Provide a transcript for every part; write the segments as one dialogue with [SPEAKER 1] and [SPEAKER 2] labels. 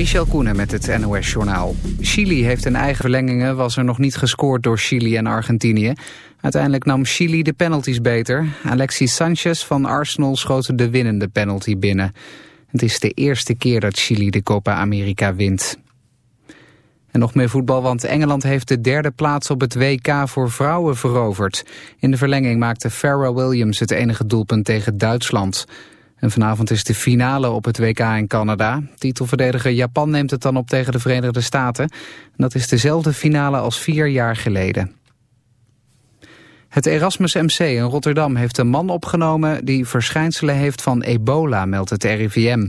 [SPEAKER 1] Michel Koenen met het NOS-journaal. Chili heeft een eigen verlengingen, was er nog niet gescoord door Chili en Argentinië. Uiteindelijk nam Chili de penalties beter. Alexis Sanchez van Arsenal schoot de winnende penalty binnen. Het is de eerste keer dat Chili de Copa America wint. En nog meer voetbal, want Engeland heeft de derde plaats op het WK voor vrouwen veroverd. In de verlenging maakte Farrah Williams het enige doelpunt tegen Duitsland. En vanavond is de finale op het WK in Canada. Titelverdediger Japan neemt het dan op tegen de Verenigde Staten. dat is dezelfde finale als vier jaar geleden. Het Erasmus MC in Rotterdam heeft een man opgenomen... die verschijnselen heeft van ebola, meldt het RIVM.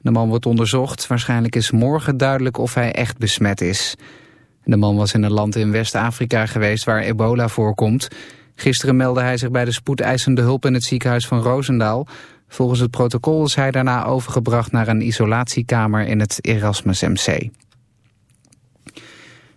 [SPEAKER 1] De man wordt onderzocht. Waarschijnlijk is morgen duidelijk of hij echt besmet is. De man was in een land in West-Afrika geweest waar ebola voorkomt. Gisteren meldde hij zich bij de spoedeisende hulp in het ziekenhuis van Roosendaal... Volgens het protocol is hij daarna overgebracht naar een isolatiekamer in het Erasmus MC.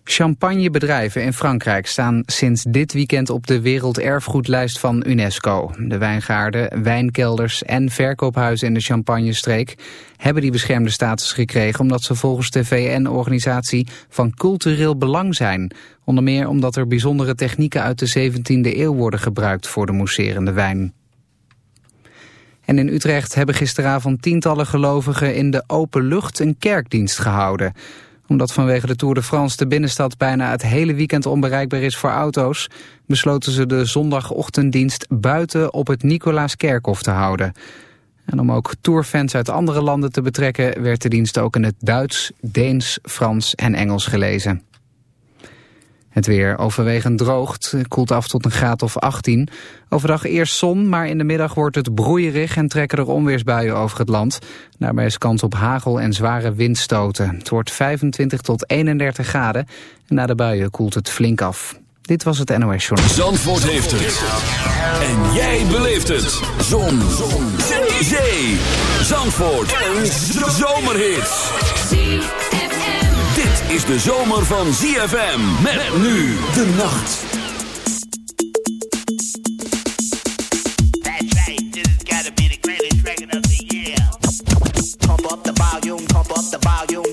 [SPEAKER 1] Champagnebedrijven in Frankrijk staan sinds dit weekend op de werelderfgoedlijst van UNESCO. De wijngaarden, wijnkelders en verkoophuizen in de Champagnestreek hebben die beschermde status gekregen omdat ze volgens de VN-organisatie van cultureel belang zijn. Onder meer omdat er bijzondere technieken uit de 17e eeuw worden gebruikt voor de mousserende wijn. En in Utrecht hebben gisteravond tientallen gelovigen in de open lucht een kerkdienst gehouden. Omdat vanwege de Tour de France de binnenstad bijna het hele weekend onbereikbaar is voor auto's, besloten ze de zondagochtenddienst buiten op het Nicolaaskerkhof te houden. En om ook tourfans uit andere landen te betrekken werd de dienst ook in het Duits, Deens, Frans en Engels gelezen. Het weer overwegend droogt, koelt af tot een graad of 18. Overdag eerst zon, maar in de middag wordt het broeierig en trekken er onweersbuien over het land. Daarbij is kans op hagel en zware windstoten. Het wordt 25 tot 31 graden en na de buien koelt het flink af. Dit was het NOS Journal.
[SPEAKER 2] Zandvoort heeft het. En jij beleeft het. Zon. zon. Zee. Zandvoort. Een zomerhit is de zomer van ZFM. Met, nu de nacht. That's right, this has gotta be the greatest record of the year. Pump up the volume, pump up the volume,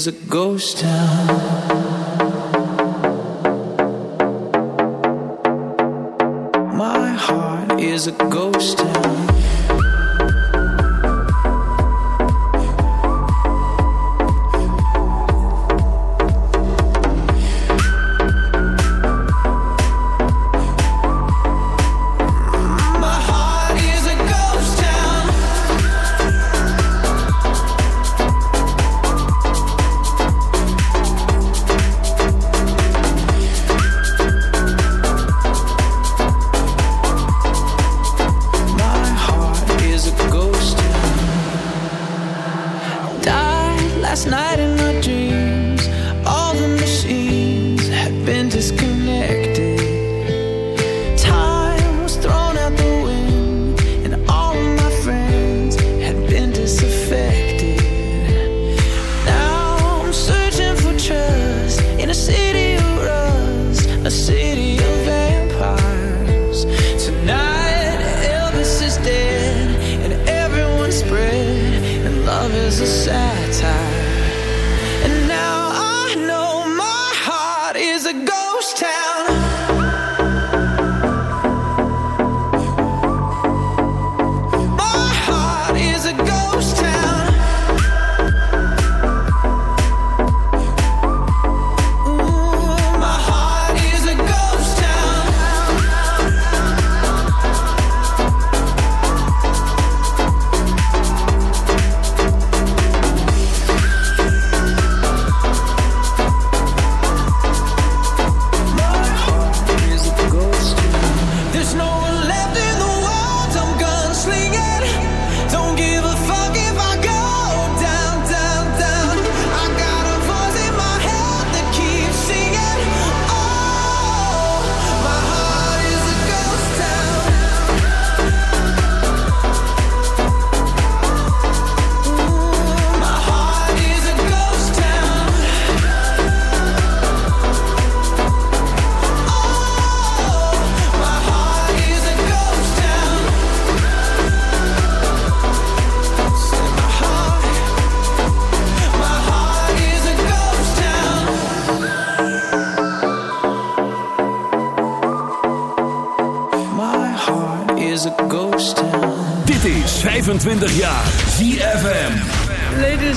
[SPEAKER 3] is
[SPEAKER 4] a
[SPEAKER 5] good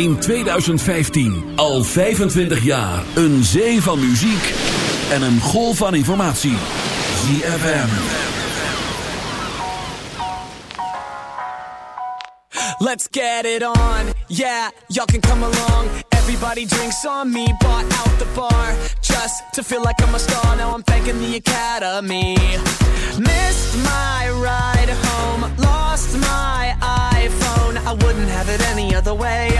[SPEAKER 2] In 2015. Al 25 jaar. Een zee van muziek. En een golf van informatie. ZFM.
[SPEAKER 6] Let's get it on. Yeah, y'all can come along. Everybody drinks on me, bought out the bar. Just to feel like I'm a star. Now I'm thanking the academy. Missed my ride home. Lost my iPhone. I wouldn't have it any other way.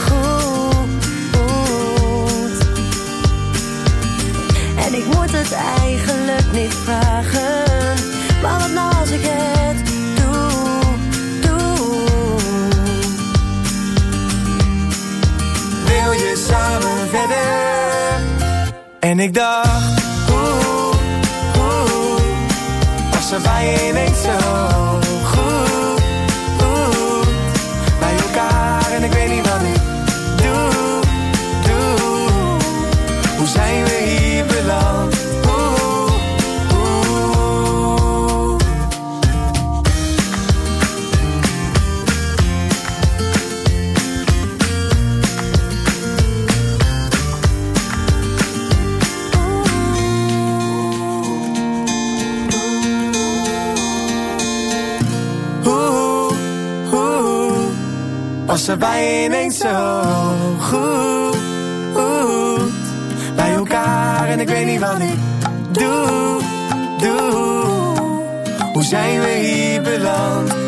[SPEAKER 7] het eigenlijk niet vragen. Maar wat nou als ik het doe, doe.
[SPEAKER 8] Wil je samen verder? En ik dacht, oeh, oeh. Was er bij je ineens zo Was er ineens zo goed Bij elkaar en ik weet niet wat ik doe, doe Hoe zijn we hier beland?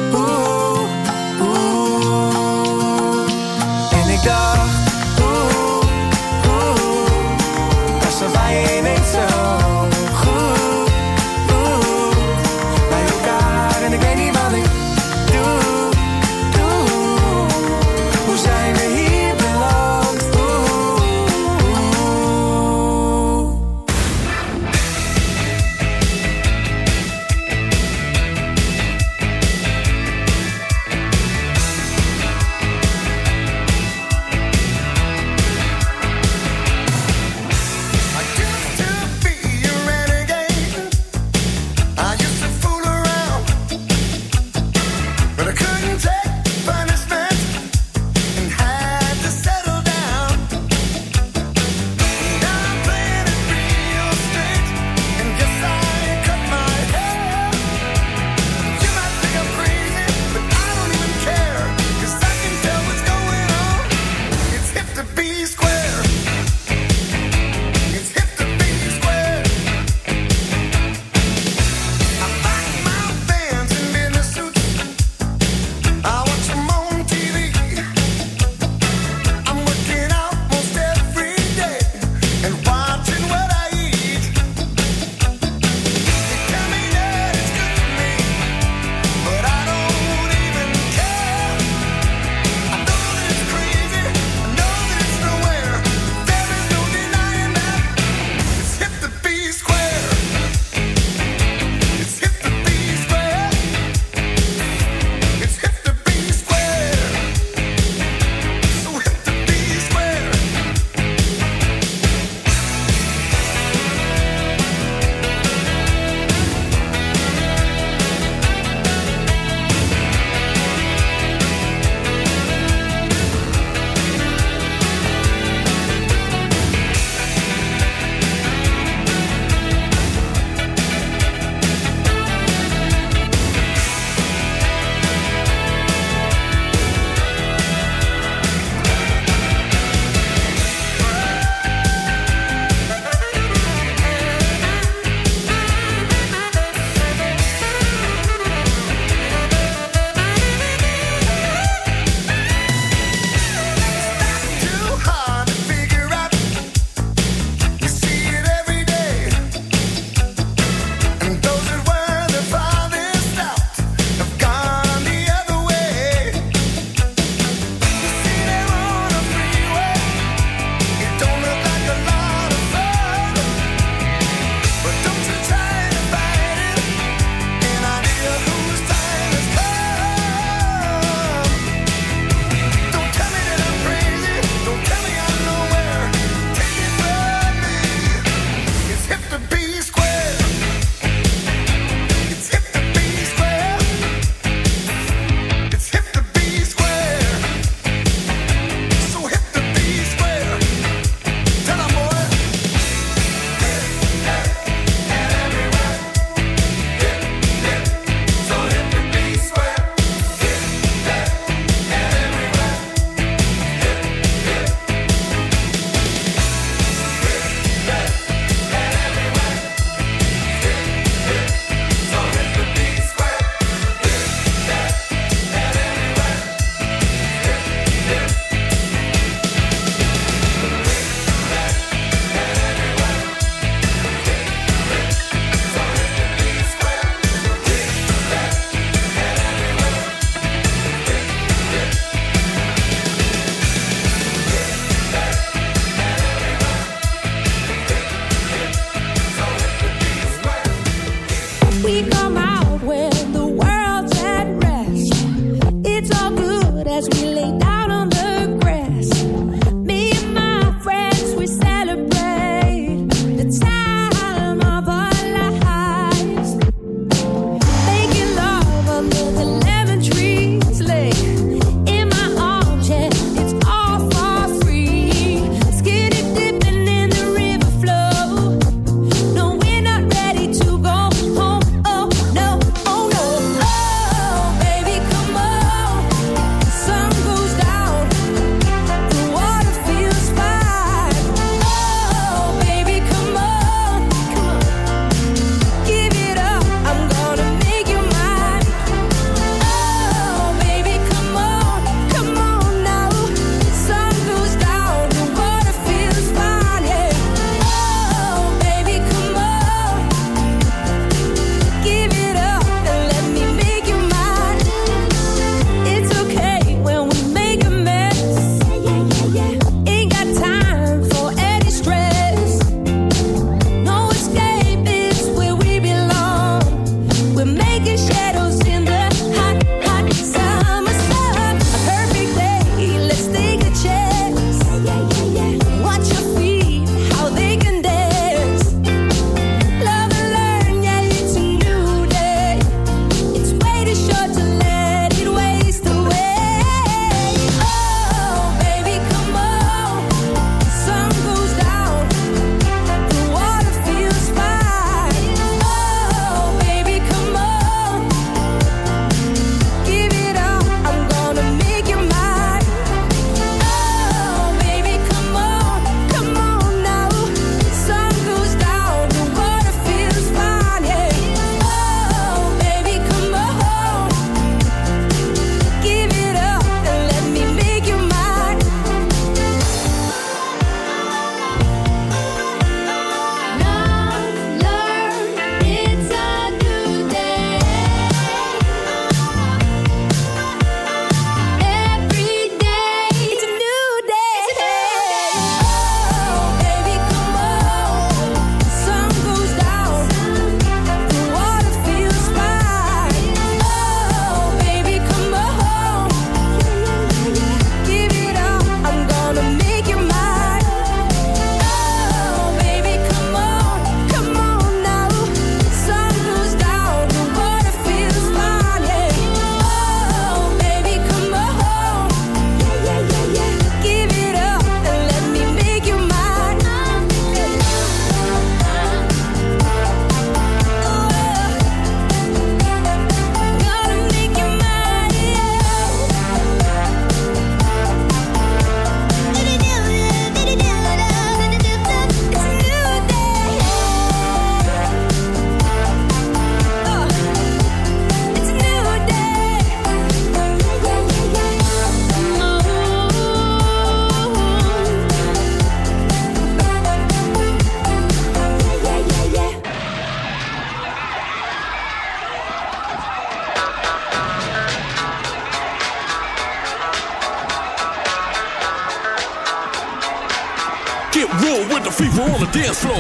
[SPEAKER 2] Get real with the fever on the dance floor.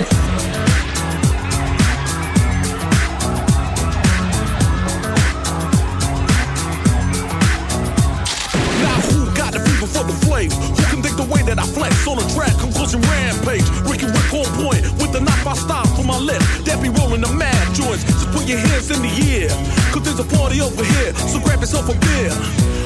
[SPEAKER 2] Now who got the fever for the flame? Who can think the way that I flex on a track? Conclusion rampage. Ricky Rick on point with the knife I style for my left. That be rolling the mad joints. Just put your hands in the air. Cause there's a party over here. So grab yourself a beer.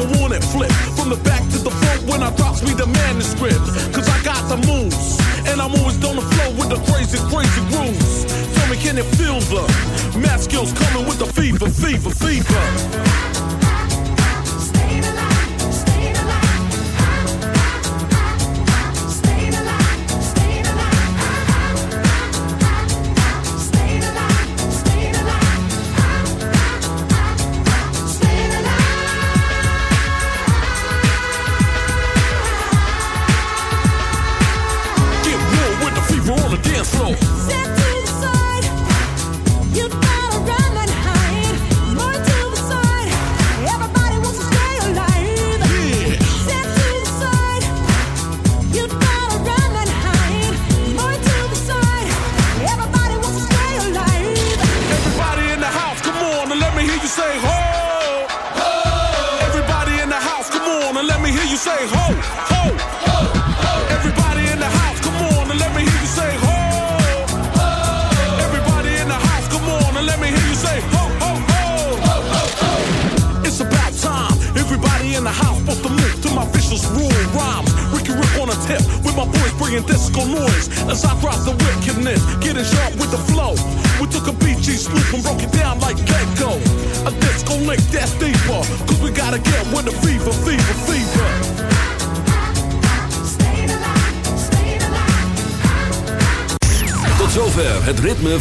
[SPEAKER 2] I want it flipped from the back to the front when I drops me the manuscript. Cause I got the moves, and I'm always on the flow with the crazy, crazy grooves. Tell me, can it feel the math skills coming with the fever, fever, fever?